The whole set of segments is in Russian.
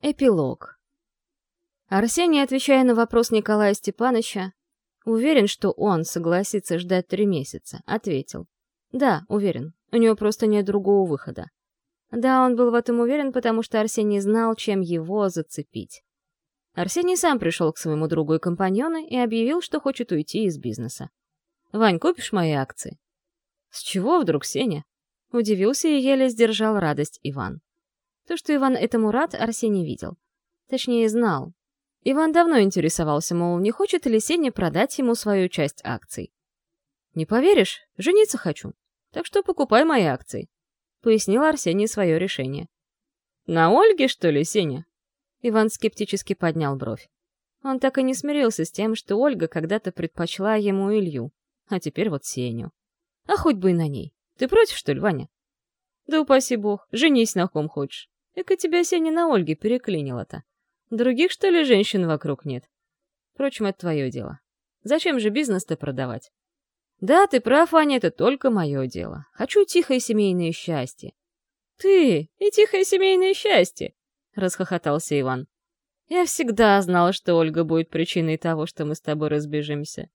Эпилог. Арсений, отвечая на вопрос Николая Степановича, уверен, что он согласится ждать три месяца, ответил. Да, уверен, у него просто нет другого выхода. Да, он был в этом уверен, потому что Арсений знал, чем его зацепить. Арсений сам пришел к своему другу и компаньону и объявил, что хочет уйти из бизнеса. «Вань, купишь мои акции?» «С чего вдруг, Сеня?» Удивился и еле сдержал радость Иван. То, что Иван этому рад, Арсений видел. Точнее, знал. Иван давно интересовался, мол, не хочет ли Сеня продать ему свою часть акций. «Не поверишь, жениться хочу. Так что покупай мои акции», — пояснил Арсений свое решение. «На Ольге, что ли, Сеня?» Иван скептически поднял бровь. Он так и не смирился с тем, что Ольга когда-то предпочла ему Илью, а теперь вот Сеню. А хоть бы и на ней. Ты против, что ли, Ваня? Да упаси бог, женись на ком хочешь. Эка тебя Сеня на Ольге переклинило-то. Других, что ли, женщин вокруг нет? Впрочем, это твое дело. Зачем же бизнес-то продавать? Да, ты прав, Аня, это только мое дело. Хочу тихое семейное счастье. Ты и тихое семейное счастье, расхохотался Иван. Я всегда знала, что Ольга будет причиной того, что мы с тобой разбежимся.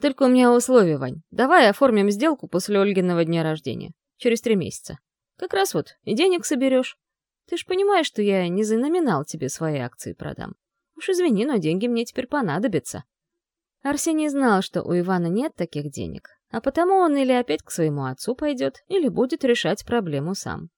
Только у меня условие, Вань. Давай оформим сделку после Ольгиного дня рождения. Через три месяца. Как раз вот и денег соберешь. Ты ж понимаешь, что я не за номинал тебе свои акции продам. Уж извини, но деньги мне теперь понадобятся. Арсений знал, что у Ивана нет таких денег, а потому он или опять к своему отцу пойдет, или будет решать проблему сам.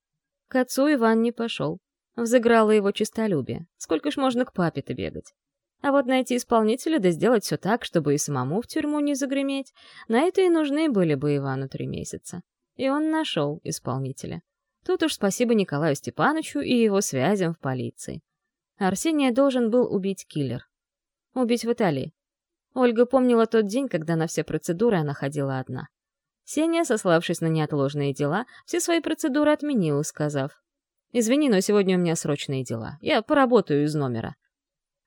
К отцу Иван не пошел. Взыграло его честолюбие. Сколько ж можно к папе-то бегать? А вот найти исполнителя да сделать все так, чтобы и самому в тюрьму не загреметь, на это и нужны были бы Ивану три месяца. И он нашел исполнителя. Тут уж спасибо Николаю Степановичу и его связям в полиции. Арсения должен был убить киллер. Убить в Италии. Ольга помнила тот день, когда на все процедуры она ходила одна. Сеня, сославшись на неотложные дела, все свои процедуры отменила, сказав, «Извини, но сегодня у меня срочные дела. Я поработаю из номера».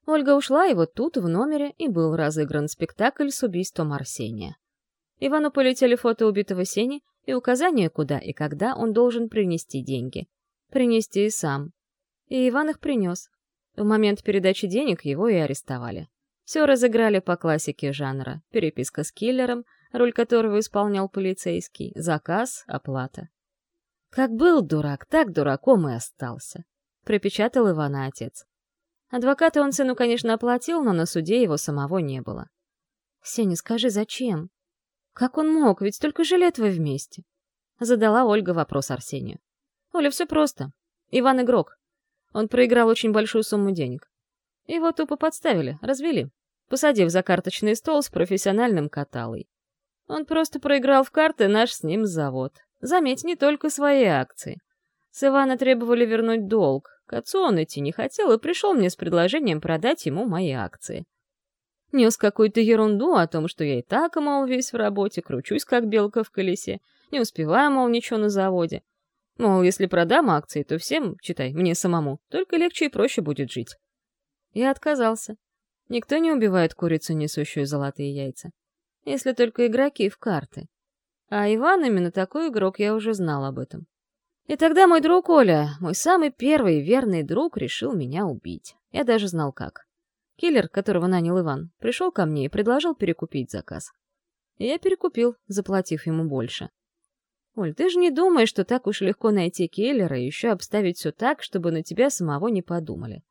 Ольга ушла, и вот тут, в номере, и был разыгран спектакль с убийством Арсения. Ивану полетели фото убитого Сени, и указание, куда и когда он должен принести деньги. Принести и сам. И Иван их принес. В момент передачи денег его и арестовали. Все разыграли по классике жанра. Переписка с киллером, роль которого исполнял полицейский, заказ, оплата. Как был дурак, так дураком и остался. Припечатал Ивана отец. Адвоката он сыну, конечно, оплатил, но на суде его самого не было. «Сеня, скажи, зачем?» Как он мог, ведь только же лет вы вместе? Задала Ольга вопрос Арсению. Оля, все просто. Иван игрок. Он проиграл очень большую сумму денег. Его тупо подставили, развели, посадив за карточный стол с профессиональным каталой. Он просто проиграл в карты наш с ним завод. Заметь, не только свои акции. С Ивана требовали вернуть долг. К отцу он идти не хотел и пришел мне с предложением продать ему мои акции. Нес какую-то ерунду о том, что я и так, мол, весь в работе, кручусь, как белка в колесе, не успеваю, мол, ничего на заводе. Мол, если продам акции, то всем, читай, мне самому, только легче и проще будет жить. Я отказался. Никто не убивает курицу, несущую золотые яйца. Если только игроки в карты. А Иван именно такой игрок, я уже знал об этом. И тогда мой друг Оля, мой самый первый верный друг, решил меня убить. Я даже знал как. Киллер, которого нанял Иван, пришел ко мне и предложил перекупить заказ. я перекупил, заплатив ему больше. Оль, ты же не думаешь, что так уж легко найти киллера и еще обставить все так, чтобы на тебя самого не подумали.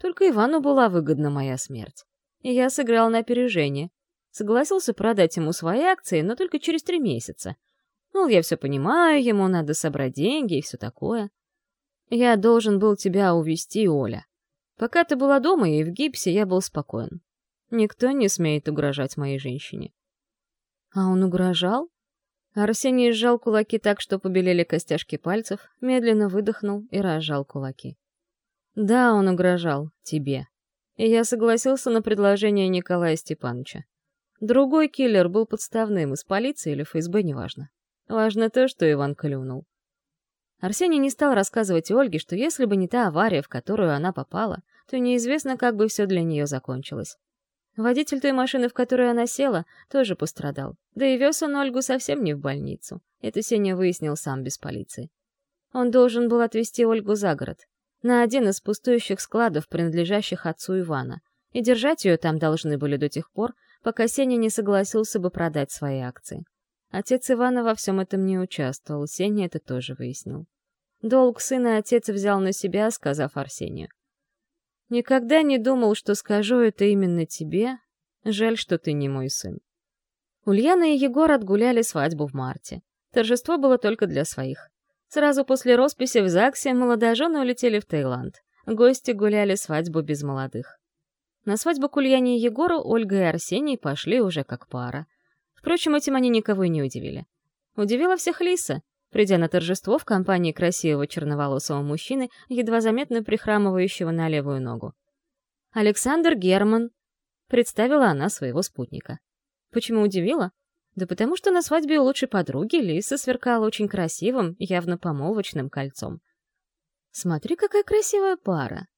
Только Ивану была выгодна моя смерть. И я сыграл на опережение. Согласился продать ему свои акции, но только через три месяца. Мол, я все понимаю, ему надо собрать деньги и все такое. Я должен был тебя увести, Оля. Пока ты была дома и в гипсе, я был спокоен. Никто не смеет угрожать моей женщине. А он угрожал? Арсений сжал кулаки так, что побелели костяшки пальцев, медленно выдохнул и разжал кулаки. Да, он угрожал тебе. И я согласился на предложение Николая Степановича. Другой киллер был подставным, из полиции или ФСБ, неважно. Важно то, что Иван клюнул. Арсений не стал рассказывать Ольге, что если бы не та авария, в которую она попала, то неизвестно, как бы все для нее закончилось. Водитель той машины, в которую она села, тоже пострадал. Да и вез он Ольгу совсем не в больницу. Это Сеня выяснил сам без полиции. Он должен был отвезти Ольгу за город. на один из пустующих складов, принадлежащих отцу Ивана, и держать ее там должны были до тех пор, пока Сеня не согласился бы продать свои акции. Отец Ивана во всем этом не участвовал, Сеня это тоже выяснил. Долг сына отец взял на себя, сказав Арсению. «Никогда не думал, что скажу это именно тебе. Жаль, что ты не мой сын». Ульяна и Егор отгуляли свадьбу в марте. Торжество было только для своих. Сразу после росписи в ЗАГСе молодожены улетели в Таиланд. Гости гуляли свадьбу без молодых. На свадьбу к Ульяне и Егору Ольга и Арсений пошли уже как пара. Впрочем, этим они никого и не удивили. Удивила всех Лиса, придя на торжество в компании красивого черноволосого мужчины, едва заметно прихрамывающего на левую ногу. «Александр Герман», — представила она своего спутника. Почему удивила? Да потому что на свадьбе у лучшей подруги Лиса сверкала очень красивым, явно помолвочным кольцом. «Смотри, какая красивая пара!»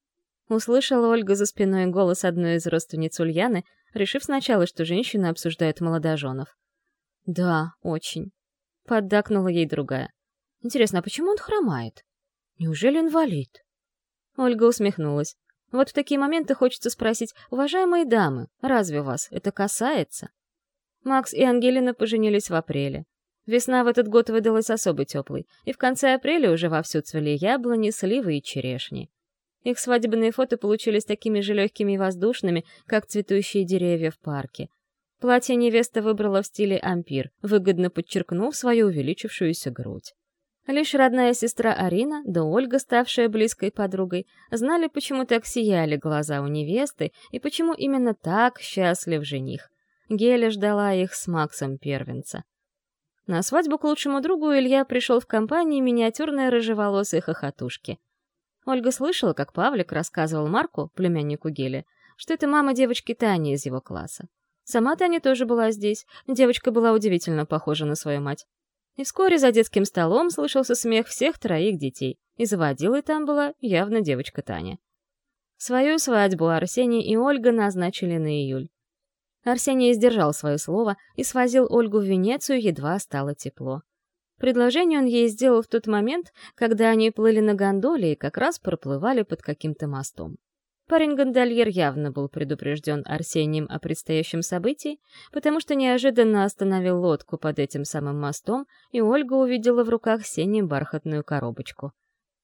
Услышала Ольга за спиной голос одной из родственниц Ульяны, решив сначала, что женщины обсуждают молодоженов. «Да, очень», — поддакнула ей другая. «Интересно, а почему он хромает? Неужели инвалид?» Ольга усмехнулась. Вот в такие моменты хочется спросить, уважаемые дамы, разве вас это касается? Макс и Ангелина поженились в апреле. Весна в этот год выдалась особо теплой, и в конце апреля уже вовсю цвели яблони, сливы и черешни. Их свадебные фото получились такими же легкими и воздушными, как цветущие деревья в парке. Платье невеста выбрала в стиле ампир, выгодно подчеркнув свою увеличившуюся грудь. Лишь родная сестра Арина, да Ольга, ставшая близкой подругой, знали, почему так сияли глаза у невесты и почему именно так счастлив жених. Геля ждала их с Максом первенца. На свадьбу к лучшему другу Илья пришел в компании миниатюрной рыжеволосой хохотушки. Ольга слышала, как Павлик рассказывал Марку, племяннику Гели, что это мама девочки Тани из его класса. Сама Таня тоже была здесь, девочка была удивительно похожа на свою мать. И вскоре за детским столом слышался смех всех троих детей, и заводилой там была явно девочка Таня. Свою свадьбу Арсений и Ольга назначили на июль. Арсений сдержал свое слово и свозил Ольгу в Венецию, едва стало тепло. Предложение он ей сделал в тот момент, когда они плыли на гондоле и как раз проплывали под каким-то мостом. Парень-гондольер явно был предупрежден Арсением о предстоящем событии, потому что неожиданно остановил лодку под этим самым мостом, и Ольга увидела в руках Сени бархатную коробочку.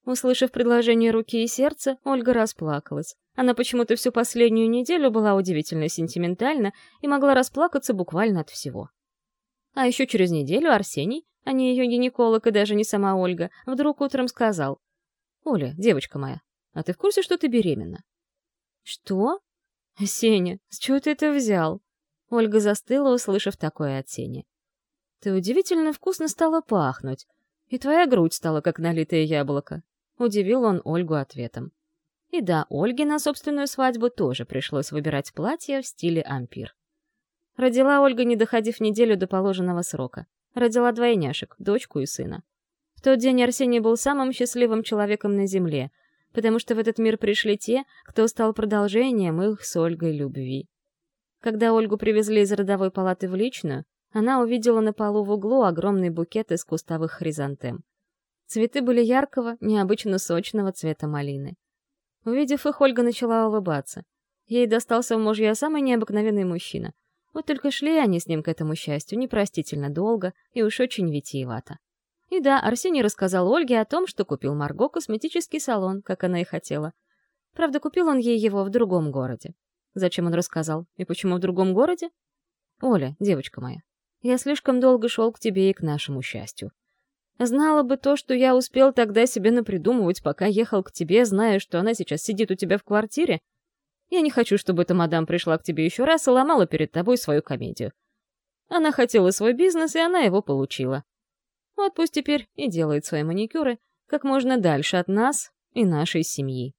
Услышав предложение руки и сердца, Ольга расплакалась. Она почему-то всю последнюю неделю была удивительно сентиментальна и могла расплакаться буквально от всего. А еще через неделю Арсений, а не ее гинеколог и даже не сама Ольга, вдруг утром сказал. «Оля, девочка моя, а ты в курсе, что ты беременна?» «Что?» «Сеня, с чего ты это взял?» Ольга застыла, услышав такое от Сени. «Ты удивительно вкусно стала пахнуть, и твоя грудь стала как налитое яблоко. Удивил он Ольгу ответом. И да, Ольге на собственную свадьбу тоже пришлось выбирать платье в стиле ампир. Родила Ольга, не доходив неделю до положенного срока. Родила двойняшек, дочку и сына. В тот день Арсений был самым счастливым человеком на земле, потому что в этот мир пришли те, кто стал продолжением их с Ольгой любви. Когда Ольгу привезли из родовой палаты в личную, она увидела на полу в углу огромный букет из кустовых хризантем. Цветы были яркого, необычно сочного цвета малины. Увидев их, Ольга начала улыбаться. Ей достался в мужья самый необыкновенный мужчина. Вот только шли они с ним к этому счастью непростительно долго и уж очень витиевато. И да, Арсений рассказал Ольге о том, что купил Марго косметический салон, как она и хотела. Правда, купил он ей его в другом городе. Зачем он рассказал? И почему в другом городе? Оля, девочка моя, я слишком долго шел к тебе и к нашему счастью. Знала бы то, что я успел тогда себе напридумывать, пока ехал к тебе, зная, что она сейчас сидит у тебя в квартире. Я не хочу, чтобы эта мадам пришла к тебе еще раз и ломала перед тобой свою комедию. Она хотела свой бизнес, и она его получила. Вот пусть теперь и делает свои маникюры как можно дальше от нас и нашей семьи.